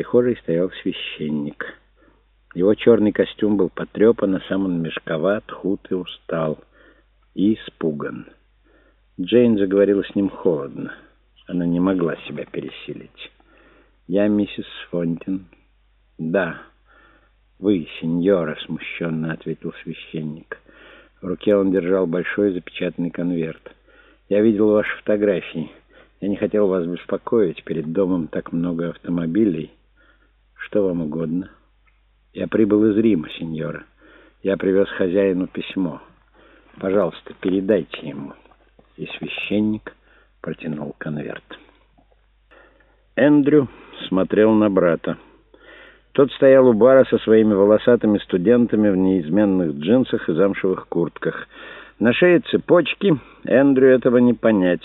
прихожей стоял священник. Его черный костюм был потрепан, а сам он мешковат, худ и устал. И испуган. Джейн заговорила с ним холодно. Она не могла себя пересилить. «Я миссис Фонтин». «Да, вы, сеньора», — смущенно ответил священник. В руке он держал большой запечатанный конверт. «Я видел ваши фотографии. Я не хотел вас беспокоить. Перед домом так много автомобилей. Что вам угодно?» «Я прибыл из Рима, сеньора. Я привез хозяину письмо. Пожалуйста, передайте ему». И священник протянул конверт. Эндрю смотрел на брата. Тот стоял у бара со своими волосатыми студентами в неизменных джинсах и замшевых куртках. На шее цепочки, Эндрю этого не понять.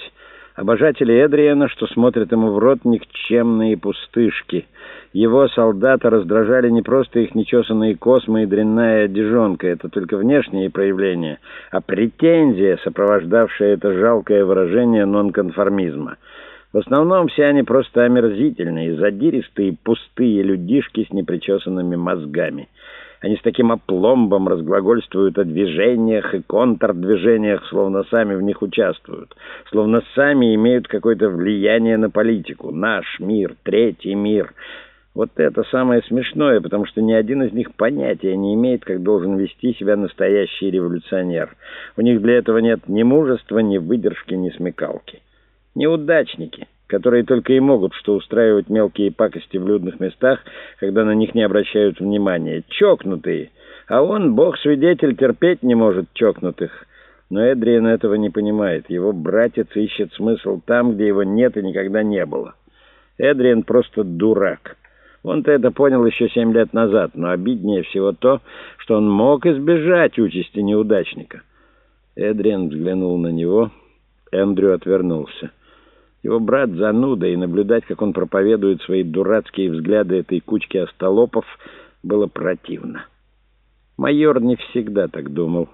Обожатели Эдриена, что смотрят ему в рот, никчемные пустышки. Его солдата раздражали не просто их нечесанные космы и дрянная одежонка, это только внешние проявления, а претензия, сопровождавшая это жалкое выражение нонконформизма. В основном все они просто омерзительные, задиристые, пустые людишки с непричесанными мозгами. Они с таким опломбом разглагольствуют о движениях и контрдвижениях, словно сами в них участвуют, словно сами имеют какое-то влияние на политику. Наш мир, третий мир. Вот это самое смешное, потому что ни один из них понятия не имеет, как должен вести себя настоящий революционер. У них для этого нет ни мужества, ни выдержки, ни смекалки. Неудачники, которые только и могут что устраивать мелкие пакости в людных местах, когда на них не обращают внимания. Чокнутые. А он, бог-свидетель, терпеть не может чокнутых. Но Эдриан этого не понимает. Его братец ищет смысл там, где его нет и никогда не было. Эдриан просто дурак. Он-то это понял еще семь лет назад, но обиднее всего то, что он мог избежать участи неудачника. Эдриан взглянул на него. Эндрю отвернулся. Его брат зануда, и наблюдать, как он проповедует свои дурацкие взгляды этой кучки остолопов, было противно. Майор не всегда так думал.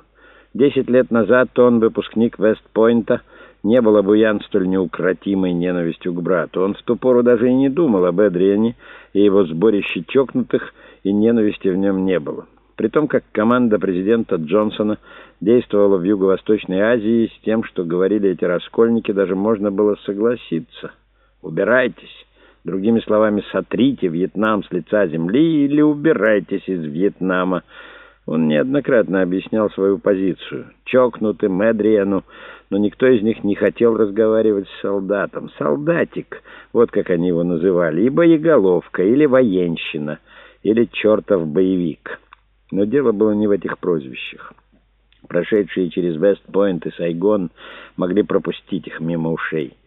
Десять лет назад он, выпускник Вестпойнта, не был обуян столь неукротимой ненавистью к брату. Он в ту пору даже и не думал об Эдриане и его сборище чокнутых, и ненависти в нем не было. При том, как команда президента Джонсона действовала в Юго-Восточной Азии с тем, что говорили эти раскольники, даже можно было согласиться. Убирайтесь. Другими словами, сотрите Вьетнам с лица земли или убирайтесь из Вьетнама. Он неоднократно объяснял свою позицию. Чокнутым, Эдриану, но никто из них не хотел разговаривать с солдатом. Солдатик, вот как они его называли, и боеголовка, или военщина, или чертов боевик. Но дело было не в этих прозвищах. Прошедшие через Вестпойнт и Сайгон могли пропустить их мимо ушей.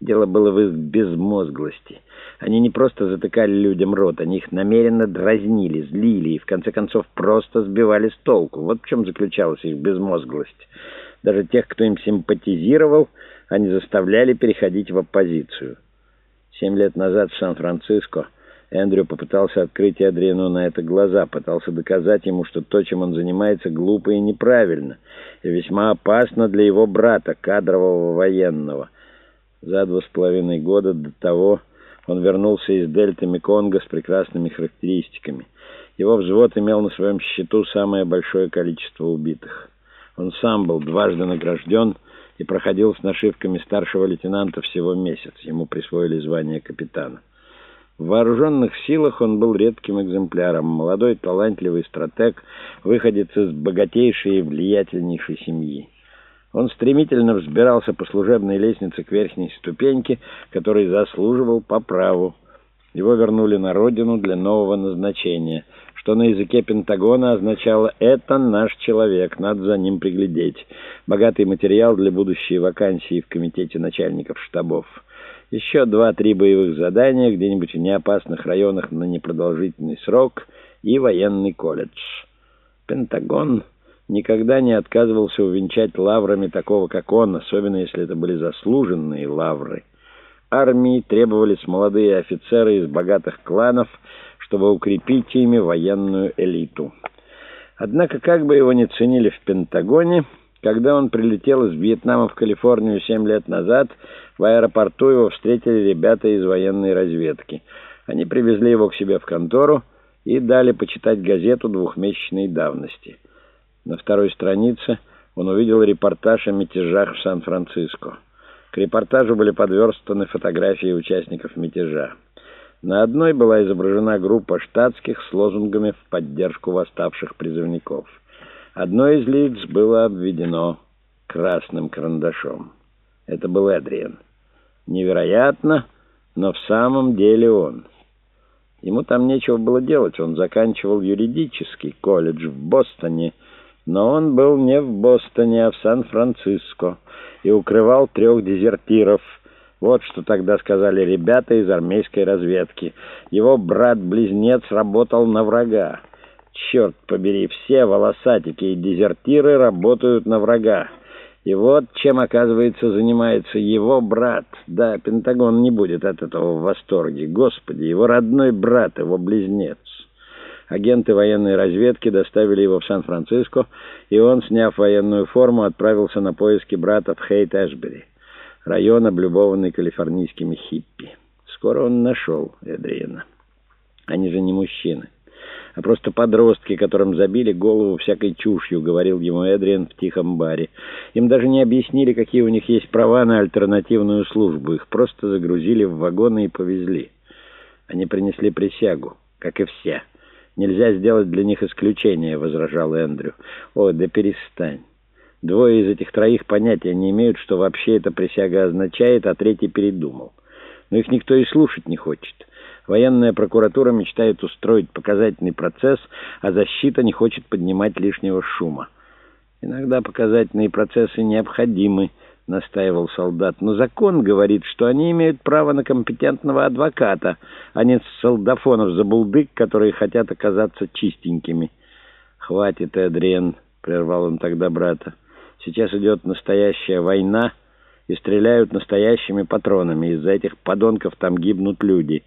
Дело было в их безмозглости. Они не просто затыкали людям рот, они их намеренно дразнили, злили и, в конце концов, просто сбивали с толку. Вот в чем заключалась их безмозглость. Даже тех, кто им симпатизировал, они заставляли переходить в оппозицию. Семь лет назад в Сан-Франциско Эндрю попытался открыть Адриану на это глаза, пытался доказать ему, что то, чем он занимается, глупо и неправильно, и весьма опасно для его брата, кадрового военного. За два с половиной года до того он вернулся из дельты Меконга с прекрасными характеристиками. Его взвод имел на своем счету самое большое количество убитых. Он сам был дважды награжден и проходил с нашивками старшего лейтенанта всего месяц. Ему присвоили звание капитана. В вооруженных силах он был редким экземпляром, молодой талантливый стратег, выходец из богатейшей и влиятельнейшей семьи. Он стремительно взбирался по служебной лестнице к верхней ступеньке, которой заслуживал по праву. Его вернули на родину для нового назначения, что на языке Пентагона означало «это наш человек, надо за ним приглядеть». Богатый материал для будущей вакансии в комитете начальников штабов. Еще два-три боевых задания где-нибудь в неопасных районах на непродолжительный срок и военный колледж. Пентагон никогда не отказывался увенчать лаврами такого, как он, особенно если это были заслуженные лавры. Армии требовались молодые офицеры из богатых кланов, чтобы укрепить ими военную элиту. Однако, как бы его ни ценили в Пентагоне, когда он прилетел из Вьетнама в Калифорнию семь лет назад, в аэропорту его встретили ребята из военной разведки. Они привезли его к себе в контору и дали почитать газету двухмесячной давности. На второй странице он увидел репортаж о мятежах в Сан-Франциско. К репортажу были подверстаны фотографии участников мятежа. На одной была изображена группа штатских с лозунгами в поддержку восставших призывников. Одно из лиц было обведено красным карандашом. Это был Эдриен. Невероятно, но в самом деле он. Ему там нечего было делать, он заканчивал юридический колледж в Бостоне, но он был не в Бостоне, а в Сан-Франциско и укрывал трех дезертиров. Вот что тогда сказали ребята из армейской разведки. Его брат-близнец работал на врага. Черт побери, все волосатики и дезертиры работают на врага. И вот чем, оказывается, занимается его брат. Да, Пентагон не будет от этого в восторге. Господи, его родной брат, его близнец. Агенты военной разведки доставили его в Сан-Франциско, и он, сняв военную форму, отправился на поиски брата в Хейт-Эшбери, район, облюбованный калифорнийскими хиппи. Скоро он нашел Эдриена. Они же не мужчины а просто подростки, которым забили голову всякой чушью», — говорил ему Эдриан в тихом баре. Им даже не объяснили, какие у них есть права на альтернативную службу. Их просто загрузили в вагоны и повезли. Они принесли присягу, как и все. «Нельзя сделать для них исключение», — возражал Эндрю. «О, да перестань». Двое из этих троих понятия не имеют, что вообще эта присяга означает, а третий передумал. Но их никто и слушать не хочет. Военная прокуратура мечтает устроить показательный процесс, а защита не хочет поднимать лишнего шума. Иногда показательные процессы необходимы, настаивал солдат. Но закон говорит, что они имеют право на компетентного адвоката, а не солдафонов за булдык, которые хотят оказаться чистенькими. «Хватит, Эдриен», — прервал он тогда брата. «Сейчас идет настоящая война, и стреляют настоящими патронами. Из-за этих подонков там гибнут люди».